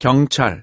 경찰